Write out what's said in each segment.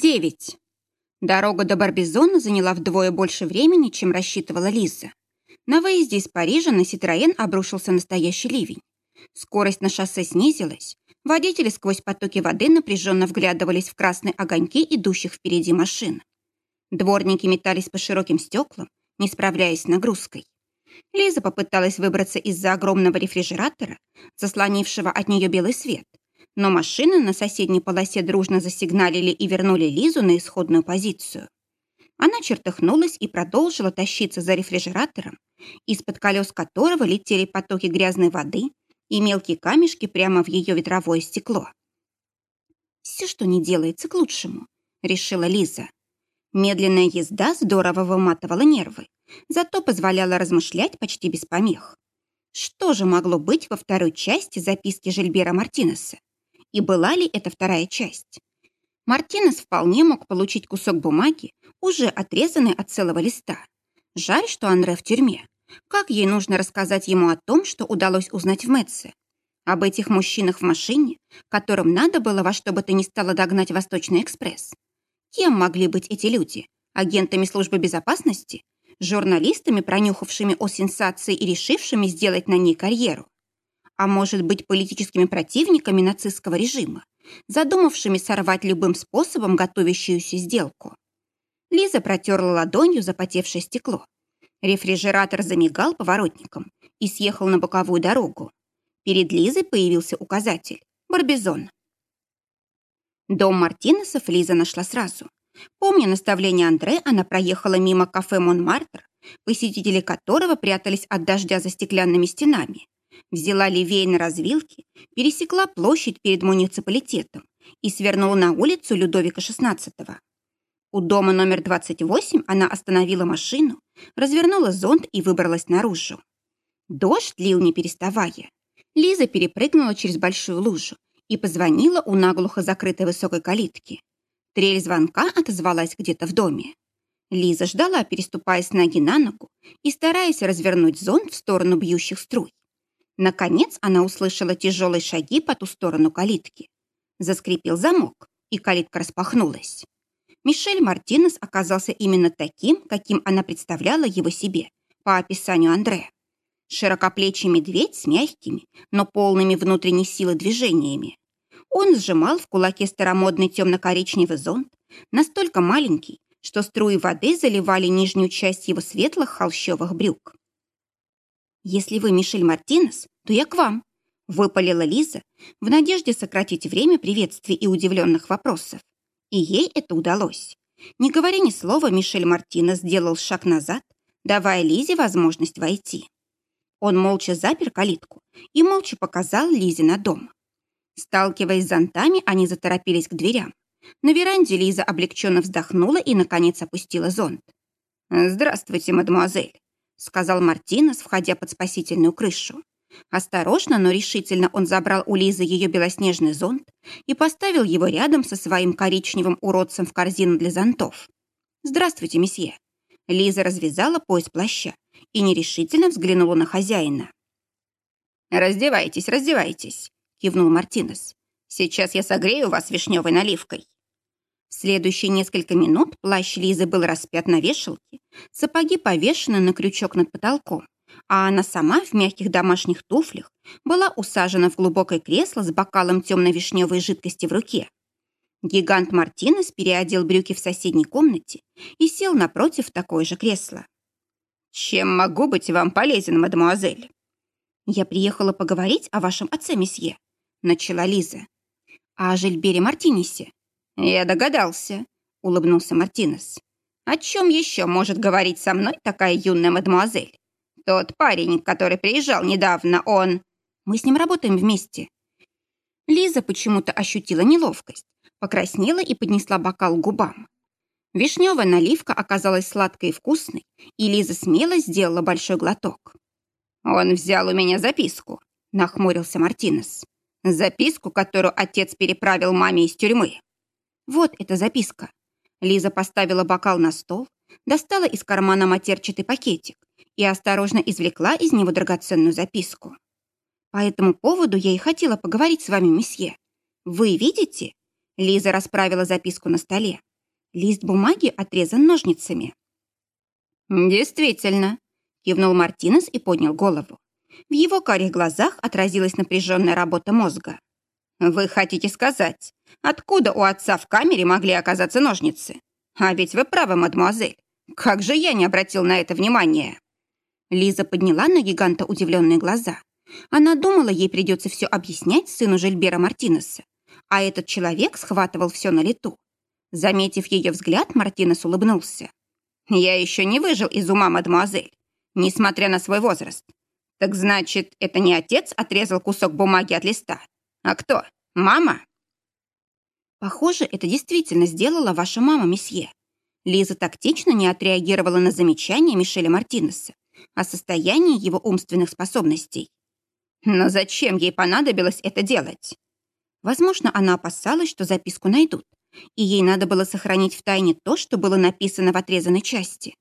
9. Дорога до Барбизона заняла вдвое больше времени, чем рассчитывала Лиза. На выезде из Парижа на Ситроен обрушился настоящий ливень. Скорость на шоссе снизилась. Водители сквозь потоки воды напряженно вглядывались в красные огоньки идущих впереди машин. Дворники метались по широким стеклам, не справляясь с нагрузкой. Лиза попыталась выбраться из-за огромного рефрижератора, заслонившего от нее белый свет, но машины на соседней полосе дружно засигналили и вернули Лизу на исходную позицию. Она чертыхнулась и продолжила тащиться за рефрижератором, из-под колес которого летели потоки грязной воды и мелкие камешки прямо в ее ветровое стекло. «Все, что не делается, к лучшему», — решила Лиза. Медленная езда здорово выматывала нервы, зато позволяла размышлять почти без помех. Что же могло быть во второй части записки Жильбера Мартинеса? И была ли это вторая часть? Мартинес вполне мог получить кусок бумаги, уже отрезанный от целого листа. Жаль, что Андре в тюрьме. Как ей нужно рассказать ему о том, что удалось узнать в Мэтце? Об этих мужчинах в машине, которым надо было во что бы то ни стало догнать Восточный экспресс? Кем могли быть эти люди? Агентами службы безопасности? Журналистами, пронюхавшими о сенсации и решившими сделать на ней карьеру? А может быть политическими противниками нацистского режима, задумавшими сорвать любым способом готовящуюся сделку. Лиза протерла ладонью запотевшее стекло. Рефрижератор замигал поворотником и съехал на боковую дорогу. Перед Лизой появился указатель «Барбизон». Дом Мартинесов Лиза нашла сразу. Помня наставление Андре, она проехала мимо кафе «Монмартр», посетители которого прятались от дождя за стеклянными стенами, взяла левее на развилке, пересекла площадь перед муниципалитетом и свернула на улицу Людовика XVI. У дома номер 28 она остановила машину, развернула зонт и выбралась наружу. Дождь лил не переставая. Лиза перепрыгнула через большую лужу и позвонила у наглухо закрытой высокой калитки. Трель звонка отозвалась где-то в доме. Лиза ждала, переступая с ноги на ногу и стараясь развернуть зонт в сторону бьющих струй. Наконец она услышала тяжелые шаги по ту сторону калитки. Заскрипел замок, и калитка распахнулась. Мишель Мартинес оказался именно таким, каким она представляла его себе, по описанию Андре. Широкоплечий медведь с мягкими, но полными внутренней силы движениями. Он сжимал в кулаке старомодный темно-коричневый зонт, настолько маленький, что струи воды заливали нижнюю часть его светлых холщовых брюк. «Если вы Мишель Мартинес, то я к вам», — выпалила Лиза в надежде сократить время приветствий и удивленных вопросов. И ей это удалось. Не говоря ни слова, Мишель Мартинес сделал шаг назад, давая Лизе возможность войти. Он молча запер калитку и молча показал Лизе на дом. Сталкиваясь с зонтами, они заторопились к дверям. На веранде Лиза облегченно вздохнула и, наконец, опустила зонт. «Здравствуйте, мадемуазель», сказал Мартинес, входя под спасительную крышу. Осторожно, но решительно он забрал у Лизы ее белоснежный зонт и поставил его рядом со своим коричневым уродцем в корзину для зонтов. «Здравствуйте, месье». Лиза развязала пояс плаща и нерешительно взглянула на хозяина. «Раздевайтесь, раздевайтесь», — кивнул Мартинес. «Сейчас я согрею вас вишневой наливкой». В следующие несколько минут плащ Лизы был распят на вешалке, сапоги повешены на крючок над потолком, а она сама в мягких домашних туфлях была усажена в глубокое кресло с бокалом темно-вишневой жидкости в руке. Гигант Мартинес переодел брюки в соседней комнате и сел напротив такое же кресло. «Чем могу быть вам полезен, мадемуазель?» «Я приехала поговорить о вашем отце, месье», — начала Лиза. «О Жильбере Мартинесе. «Я догадался», — улыбнулся Мартинес. «О чем еще может говорить со мной такая юная мадемуазель? Тот парень, который приезжал недавно, он...» «Мы с ним работаем вместе». Лиза почему-то ощутила неловкость, покраснела и поднесла бокал к губам. Вишневая наливка оказалась сладкой и вкусной, и Лиза смело сделала большой глоток. «Он взял у меня записку», — нахмурился Мартинес. «Записку, которую отец переправил маме из тюрьмы». Вот эта записка. Лиза поставила бокал на стол, достала из кармана матерчатый пакетик и осторожно извлекла из него драгоценную записку. По этому поводу я и хотела поговорить с вами, месье. Вы видите? Лиза расправила записку на столе. Лист бумаги отрезан ножницами. «Действительно», — кивнул Мартинес и поднял голову. В его карих глазах отразилась напряженная работа мозга. «Вы хотите сказать, откуда у отца в камере могли оказаться ножницы? А ведь вы правы, мадемуазель. Как же я не обратил на это внимания?» Лиза подняла на гиганта удивленные глаза. Она думала, ей придется все объяснять сыну Жильбера Мартинеса, а этот человек схватывал все на лету. Заметив ее взгляд, Мартинес улыбнулся. «Я еще не выжил из ума, мадемуазель, несмотря на свой возраст. Так значит, это не отец отрезал кусок бумаги от листа? А кто? Мама?» «Похоже, это действительно сделала ваша мама, месье». Лиза тактично не отреагировала на замечание Мишеля Мартинеса о состоянии его умственных способностей. Но зачем ей понадобилось это делать? Возможно, она опасалась, что записку найдут, и ей надо было сохранить в тайне то, что было написано в отрезанной части.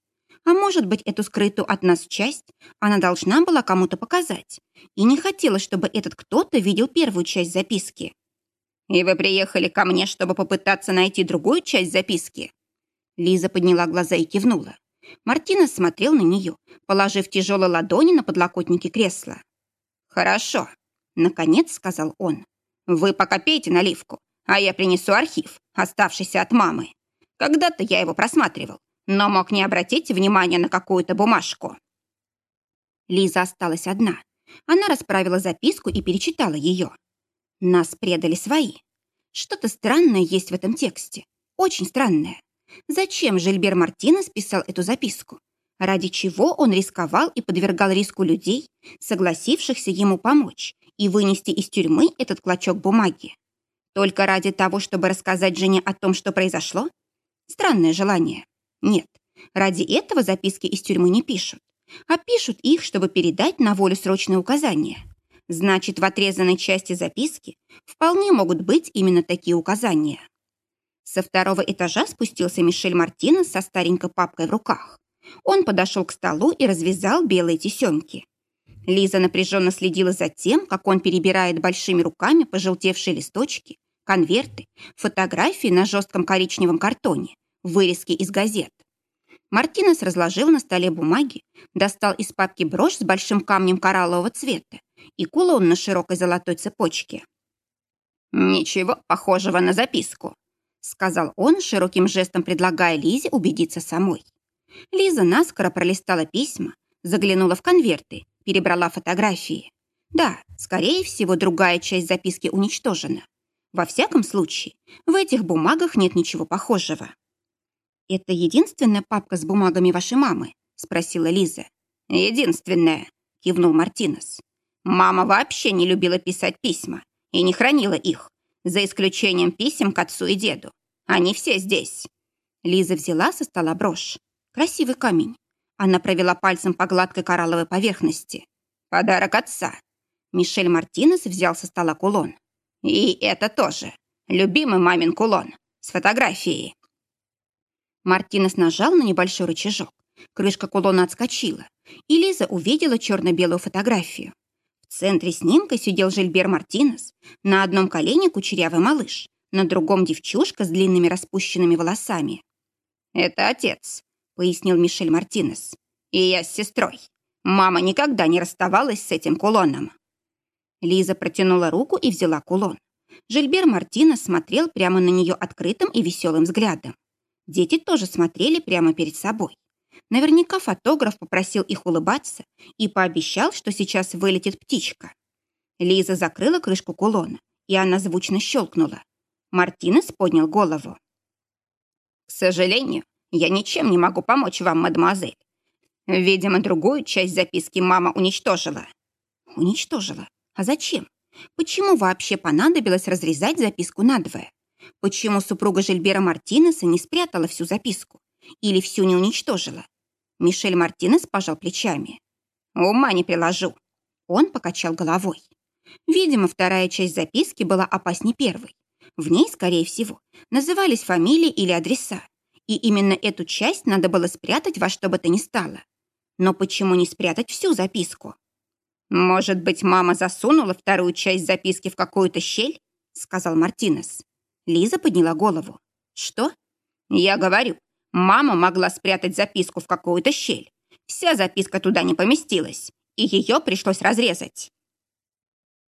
А может быть, эту скрытую от нас часть она должна была кому-то показать, и не хотела, чтобы этот кто-то видел первую часть записки. «И вы приехали ко мне, чтобы попытаться найти другую часть записки?» Лиза подняла глаза и кивнула. Мартина смотрел на нее, положив тяжелые ладони на подлокотники кресла. «Хорошо», — наконец сказал он. «Вы пока пейте наливку, а я принесу архив, оставшийся от мамы. Когда-то я его просматривал, но мог не обратить внимания на какую-то бумажку». Лиза осталась одна. Она расправила записку и перечитала ее. «Нас предали свои. Что-то странное есть в этом тексте. Очень странное. Зачем Жильбер Мартинес писал эту записку? ради чего он рисковал и подвергал риску людей, согласившихся ему помочь и вынести из тюрьмы этот клочок бумаги. Только ради того, чтобы рассказать жене о том, что произошло? Странное желание. Нет, ради этого записки из тюрьмы не пишут, а пишут их, чтобы передать на волю срочные указания. Значит, в отрезанной части записки вполне могут быть именно такие указания. Со второго этажа спустился Мишель Мартинес со старенькой папкой в руках. Он подошел к столу и развязал белые тесемки. Лиза напряженно следила за тем, как он перебирает большими руками пожелтевшие листочки, конверты, фотографии на жестком коричневом картоне, вырезки из газет. Мартинес разложил на столе бумаги, достал из папки брошь с большим камнем кораллового цвета и кулон на широкой золотой цепочке. «Ничего похожего на записку», — сказал он, широким жестом предлагая Лизе убедиться самой. Лиза наскоро пролистала письма, заглянула в конверты, перебрала фотографии. Да, скорее всего, другая часть записки уничтожена. Во всяком случае, в этих бумагах нет ничего похожего. «Это единственная папка с бумагами вашей мамы?» – спросила Лиза. «Единственная», – кивнул Мартинес. «Мама вообще не любила писать письма и не хранила их, за исключением писем к отцу и деду. Они все здесь». Лиза взяла со стола брошь. Красивый камень. Она провела пальцем по гладкой коралловой поверхности. Подарок отца. Мишель Мартинес взял со стола кулон. И это тоже. Любимый мамин кулон. С фотографией. Мартинес нажал на небольшой рычажок. Крышка кулона отскочила, и Лиза увидела черно-белую фотографию. В центре снимка сидел Жильбер Мартинес, на одном колене кучерявый малыш, на другом девчушка с длинными распущенными волосами. «Это отец», пояснил Мишель Мартинес. «И я с сестрой. Мама никогда не расставалась с этим кулоном». Лиза протянула руку и взяла кулон. Жильбер Мартинес смотрел прямо на нее открытым и веселым взглядом. Дети тоже смотрели прямо перед собой. Наверняка фотограф попросил их улыбаться и пообещал, что сейчас вылетит птичка. Лиза закрыла крышку кулона, и она звучно щелкнула. Мартинес поднял голову. «К сожалению, я ничем не могу помочь вам, мадемуазель. Видимо, другую часть записки мама уничтожила». «Уничтожила? А зачем? Почему вообще понадобилось разрезать записку надвое? Почему супруга Жильбера Мартинеса не спрятала всю записку? Или всю не уничтожила?» Мишель Мартинес пожал плечами. «Ума не приложу». Он покачал головой. Видимо, вторая часть записки была опаснее первой. В ней, скорее всего, назывались фамилии или адреса, и именно эту часть надо было спрятать во что бы то ни стало. Но почему не спрятать всю записку? «Может быть, мама засунула вторую часть записки в какую-то щель?» сказал Мартинес. Лиза подняла голову. «Что?» Я говорю, мама могла спрятать записку в какую-то щель. Вся записка туда не поместилась, и ее пришлось разрезать.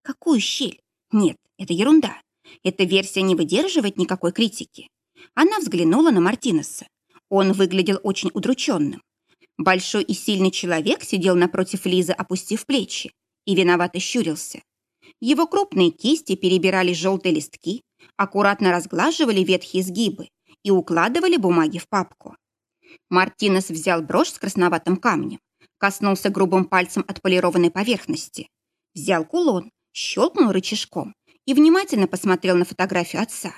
Какую щель? Нет, это ерунда. Эта версия не выдерживает никакой критики. Она взглянула на Мартинеса. Он выглядел очень удрученным. Большой и сильный человек сидел напротив Лизы, опустив плечи, и виновато щурился. Его крупные кисти перебирали желтые листки, аккуратно разглаживали ветхие сгибы и укладывали бумаги в папку. Мартинес взял брошь с красноватым камнем, коснулся грубым пальцем отполированной поверхности, взял кулон, щелкнул рычажком и внимательно посмотрел на фотографию отца.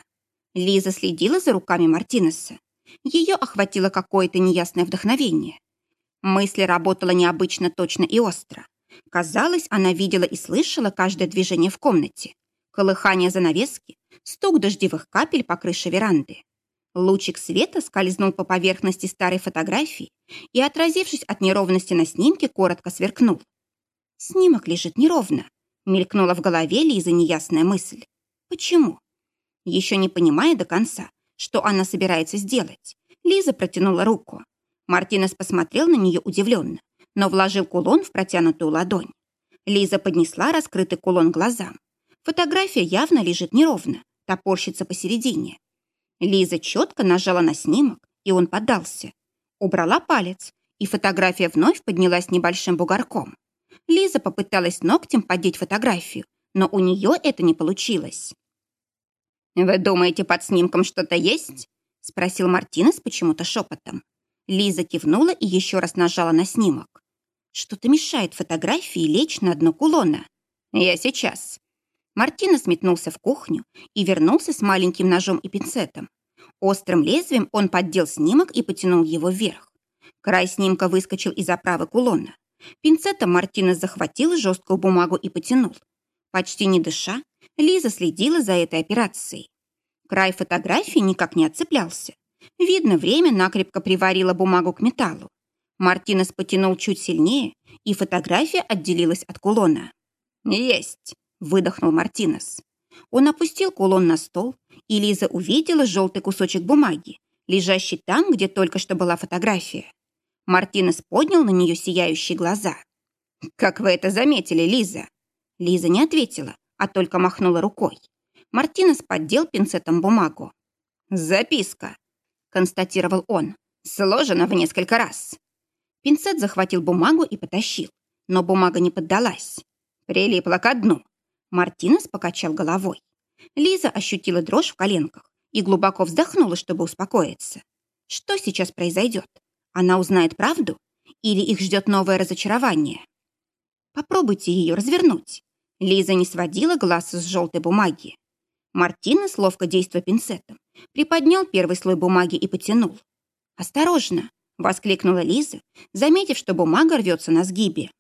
Лиза следила за руками Мартинеса. Ее охватило какое-то неясное вдохновение. Мысль работала необычно точно и остро. Казалось, она видела и слышала каждое движение в комнате. Колыхание занавески, стук дождевых капель по крыше веранды. Лучик света скользнул по поверхности старой фотографии и, отразившись от неровности на снимке, коротко сверкнул. Снимок лежит неровно. Мелькнула в голове Лизы неясная мысль. Почему? Еще не понимая до конца, что она собирается сделать, Лиза протянула руку. Мартинес посмотрел на нее удивленно, но вложил кулон в протянутую ладонь. Лиза поднесла раскрытый кулон глазам. Фотография явно лежит неровно, топорщится посередине. Лиза четко нажала на снимок, и он поддался. Убрала палец, и фотография вновь поднялась небольшим бугорком. Лиза попыталась ногтем поддеть фотографию, но у нее это не получилось. «Вы думаете, под снимком что-то есть?» — спросил Мартинес почему-то шепотом. Лиза кивнула и еще раз нажала на снимок. Что-то мешает фотографии лечь на дно кулона. «Я сейчас». Мартинес метнулся в кухню и вернулся с маленьким ножом и пинцетом. Острым лезвием он поддел снимок и потянул его вверх. Край снимка выскочил из оправы кулона. Пинцетом Мартинес захватил жесткую бумагу и потянул. Почти не дыша, Лиза следила за этой операцией. Край фотографии никак не отцеплялся. Видно, время накрепко приварило бумагу к металлу. Мартинес потянул чуть сильнее, и фотография отделилась от кулона. «Есть!» – выдохнул Мартинес. Он опустил кулон на стол, и Лиза увидела желтый кусочек бумаги, лежащий там, где только что была фотография. Мартинес поднял на нее сияющие глаза. «Как вы это заметили, Лиза?» Лиза не ответила, а только махнула рукой. Мартинес поддел пинцетом бумагу. «Записка», — констатировал он, — «сложена в несколько раз». Пинцет захватил бумагу и потащил, но бумага не поддалась. Прилипла ко дну. Мартинес покачал головой. Лиза ощутила дрожь в коленках и глубоко вздохнула, чтобы успокоиться. Что сейчас произойдет? Она узнает правду? Или их ждет новое разочарование? Попробуйте ее развернуть. Лиза не сводила глаз с желтой бумаги. Мартинес, ловко действуя пинцетом, приподнял первый слой бумаги и потянул. «Осторожно!» — воскликнула Лиза, заметив, что бумага рвется на сгибе.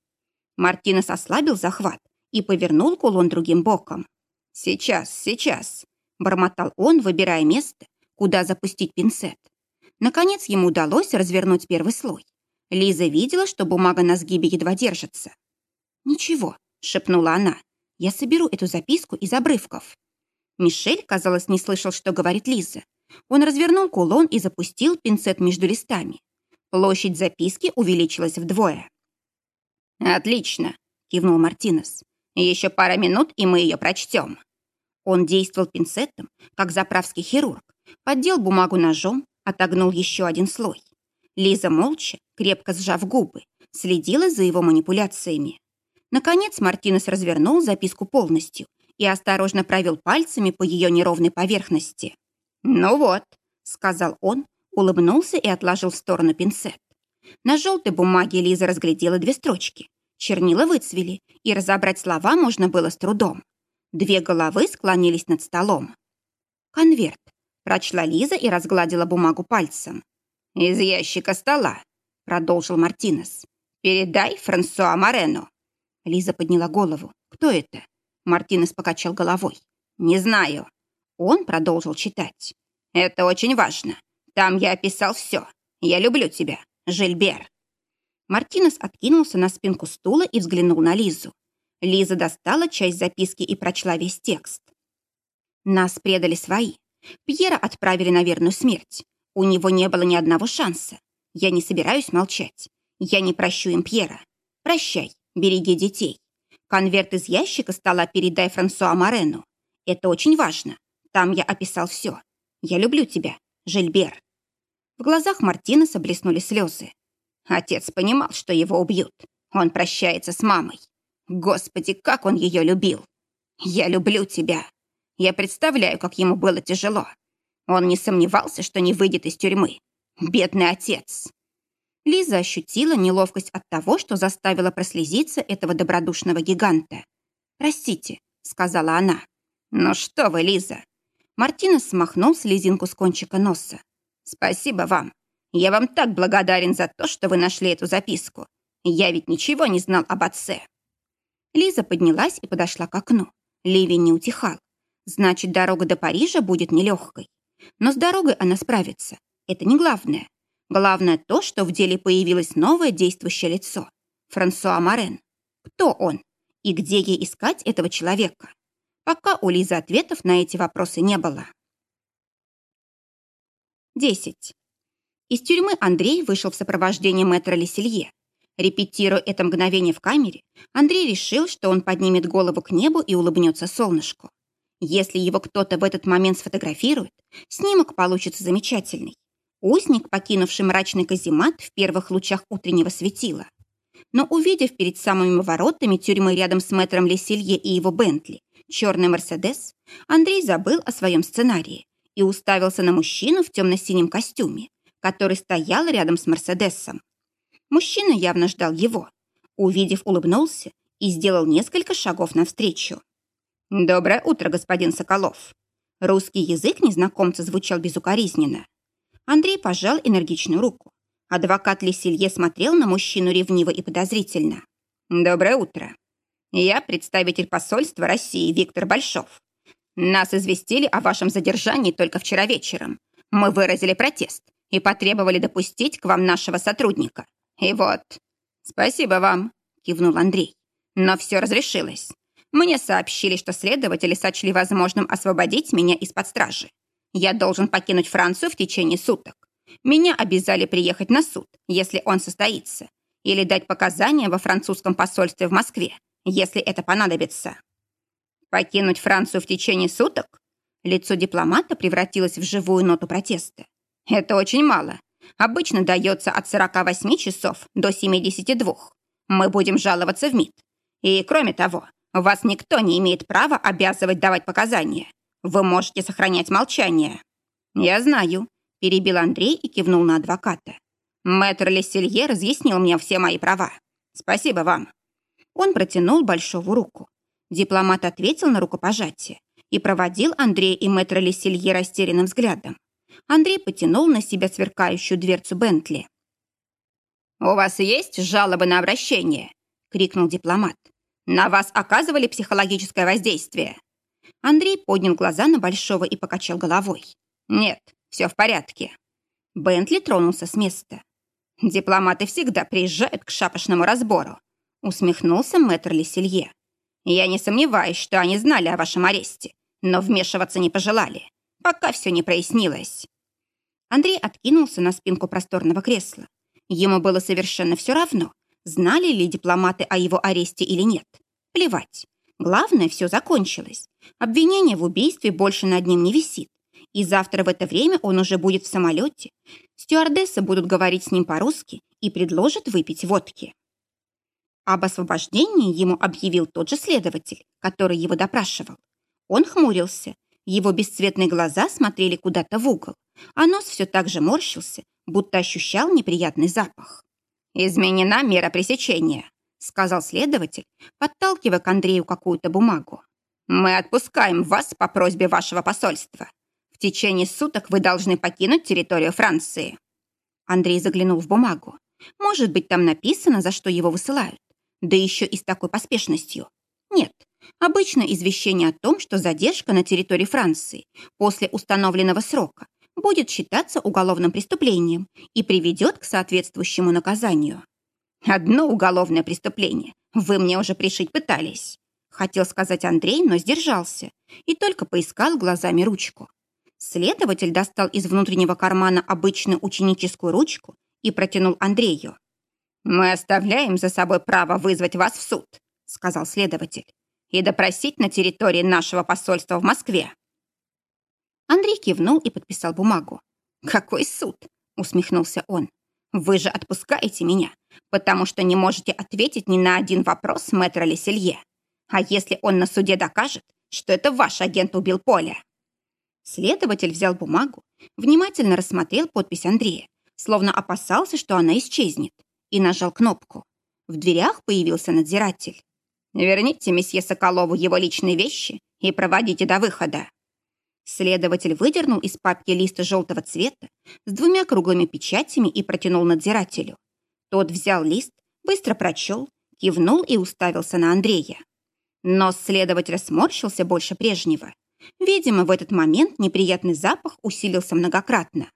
Мартинес ослабил захват и повернул кулон другим боком. «Сейчас, сейчас!» — бормотал он, выбирая место, куда запустить пинцет. Наконец ему удалось развернуть первый слой. Лиза видела, что бумага на сгибе едва держится. «Ничего», — шепнула она, я соберу эту записку из обрывков». Мишель, казалось, не слышал, что говорит Лиза. Он развернул кулон и запустил пинцет между листами. Площадь записки увеличилась вдвое. «Отлично», — кивнул Мартинес. «Еще пара минут, и мы ее прочтем». Он действовал пинцетом, как заправский хирург, поддел бумагу ножом, отогнул еще один слой. Лиза молча, крепко сжав губы, следила за его манипуляциями. Наконец Мартинес развернул записку полностью и осторожно провел пальцами по ее неровной поверхности. «Ну вот», — сказал он, улыбнулся и отложил в сторону пинцет. На желтой бумаге Лиза разглядела две строчки. Чернила выцвели, и разобрать слова можно было с трудом. Две головы склонились над столом. «Конверт», — прочла Лиза и разгладила бумагу пальцем. «Из ящика стола», — продолжил Мартинес. «Передай Франсуа Морену». Лиза подняла голову. «Кто это?» Мартинес покачал головой. «Не знаю». Он продолжил читать. «Это очень важно. Там я описал все. Я люблю тебя, Жильбер». Мартинес откинулся на спинку стула и взглянул на Лизу. Лиза достала часть записки и прочла весь текст. «Нас предали свои. Пьера отправили на верную смерть. У него не было ни одного шанса. Я не собираюсь молчать. Я не прощу им Пьера. Прощай, береги детей. Конверт из ящика стола передай Франсуа Морену. Это очень важно. Там я описал все. Я люблю тебя, Жильбер. В глазах Мартинеса блеснули слезы. Отец понимал, что его убьют. Он прощается с мамой. Господи, как он ее любил. Я люблю тебя. Я представляю, как ему было тяжело. Он не сомневался, что не выйдет из тюрьмы. Бедный отец. Лиза ощутила неловкость от того, что заставила прослезиться этого добродушного гиганта. «Простите», — сказала она. «Ну что вы, Лиза?» Мартинес смахнул слезинку с кончика носа. «Спасибо вам. Я вам так благодарен за то, что вы нашли эту записку. Я ведь ничего не знал об отце». Лиза поднялась и подошла к окну. Ливень не утихал. Значит, дорога до Парижа будет нелегкой. Но с дорогой она справится. Это не главное. Главное то, что в деле появилось новое действующее лицо. Франсуа Морен. Кто он? И где ей искать этого человека? Пока у Лизы ответов на эти вопросы не было. 10. Из тюрьмы Андрей вышел в сопровождении мэтра Леселье. Репетируя это мгновение в камере, Андрей решил, что он поднимет голову к небу и улыбнется солнышку. Если его кто-то в этот момент сфотографирует, снимок получится замечательный. Узник, покинувший мрачный каземат в первых лучах утреннего светила. Но увидев перед самыми воротами тюрьмы рядом с мэтром Леселье и его Бентли черный Мерседес, Андрей забыл о своем сценарии и уставился на мужчину в темно-синем костюме, который стоял рядом с Мерседесом. Мужчина явно ждал его. Увидев, улыбнулся и сделал несколько шагов навстречу. «Доброе утро, господин Соколов!» Русский язык незнакомца звучал безукоризненно. Андрей пожал энергичную руку. Адвокат Леселье смотрел на мужчину ревниво и подозрительно. «Доброе утро. Я представитель посольства России Виктор Большов. Нас известили о вашем задержании только вчера вечером. Мы выразили протест и потребовали допустить к вам нашего сотрудника. И вот...» «Спасибо вам», — кивнул Андрей. «Но все разрешилось. Мне сообщили, что следователи сочли возможным освободить меня из-под стражи. Я должен покинуть Францию в течение суток. Меня обязали приехать на суд, если он состоится, или дать показания во французском посольстве в Москве, если это понадобится. Покинуть Францию в течение суток? Лицо дипломата превратилось в живую ноту протеста. Это очень мало. Обычно дается от 48 часов до 72. Мы будем жаловаться в МИД. И кроме того, вас никто не имеет права обязывать давать показания. Вы можете сохранять молчание». «Я знаю», – перебил Андрей и кивнул на адвоката. «Мэтр Лесселье разъяснил мне все мои права. Спасибо вам». Он протянул Большову руку. Дипломат ответил на рукопожатие и проводил Андрея и мэтра Лесселье растерянным взглядом. Андрей потянул на себя сверкающую дверцу Бентли. «У вас есть жалобы на обращение?» — крикнул дипломат. На вас оказывали психологическое воздействие?» Андрей поднял глаза на Большого и покачал головой. «Нет, все в порядке». Бентли тронулся с места. «Дипломаты всегда приезжают к шапошному разбору», усмехнулся мэтр Леселье. «Я не сомневаюсь, что они знали о вашем аресте, но вмешиваться не пожелали, пока все не прояснилось». Андрей откинулся на спинку просторного кресла. Ему было совершенно все равно, Знали ли дипломаты о его аресте или нет? Плевать. Главное, все закончилось. Обвинение в убийстве больше над ним не висит. И завтра в это время он уже будет в самолете. Стюардессы будут говорить с ним по-русски и предложат выпить водки. Об освобождении ему объявил тот же следователь, который его допрашивал. Он хмурился. Его бесцветные глаза смотрели куда-то в угол, а нос все так же морщился, будто ощущал неприятный запах. «Изменена мера пресечения», — сказал следователь, подталкивая к Андрею какую-то бумагу. «Мы отпускаем вас по просьбе вашего посольства. В течение суток вы должны покинуть территорию Франции». Андрей заглянул в бумагу. Может быть, там написано, за что его высылают. Да еще и с такой поспешностью. Обычно извещение о том, что задержка на территории Франции после установленного срока будет считаться уголовным преступлением и приведет к соответствующему наказанию. «Одно уголовное преступление вы мне уже пришить пытались», хотел сказать Андрей, но сдержался и только поискал глазами ручку. Следователь достал из внутреннего кармана обычную ученическую ручку и протянул Андрею. «Мы оставляем за собой право вызвать вас в суд», — сказал следователь, «и допросить на территории нашего посольства в Москве». Андрей кивнул и подписал бумагу. «Какой суд?» — усмехнулся он. «Вы же отпускаете меня, потому что не можете ответить ни на один вопрос мэтра Леселье. А если он на суде докажет, что это ваш агент убил Поля?» Следователь взял бумагу, внимательно рассмотрел подпись Андрея, словно опасался, что она исчезнет, и нажал кнопку. В дверях появился надзиратель. «Верните месье Соколову его личные вещи и проводите до выхода». Следователь выдернул из папки листа желтого цвета с двумя круглыми печатями и протянул надзирателю. Тот взял лист, быстро прочел, кивнул и уставился на Андрея. Нос следователя сморщился больше прежнего. Видимо, в этот момент неприятный запах усилился многократно.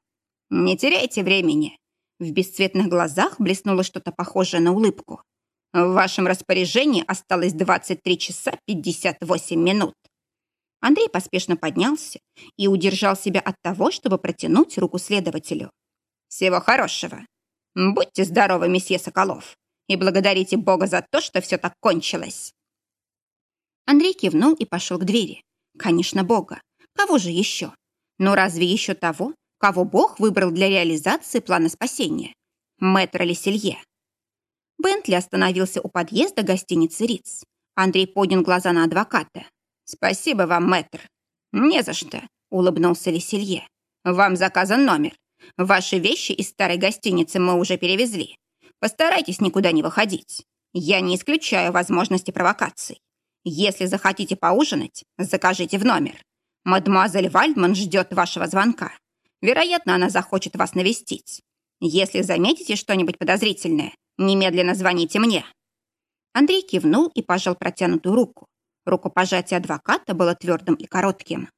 «Не теряйте времени!» В бесцветных глазах блеснуло что-то похожее на улыбку. «В вашем распоряжении осталось 23 часа 58 минут». Андрей поспешно поднялся и удержал себя от того, чтобы протянуть руку следователю. «Всего хорошего. Будьте здоровы, месье Соколов, и благодарите Бога за то, что все так кончилось». Андрей кивнул и пошел к двери. Конечно, Бога. Кого же еще? Но разве еще того, кого Бог выбрал для реализации плана спасения? Мэтра Леселье. Бентли остановился у подъезда гостиницы Риц. Андрей поднял глаза на адвоката. «Спасибо вам, мэтр». «Не за что», — улыбнулся Леселье. «Вам заказан номер. Ваши вещи из старой гостиницы мы уже перевезли. Постарайтесь никуда не выходить. Я не исключаю возможности провокаций. Если захотите поужинать, закажите в номер. Мадемуазель Вальдман ждет вашего звонка. Вероятно, она захочет вас навестить. Если заметите что-нибудь подозрительное, немедленно звоните мне». Андрей кивнул и пожал протянутую руку. Рукопожатие адвоката было твердым и коротким.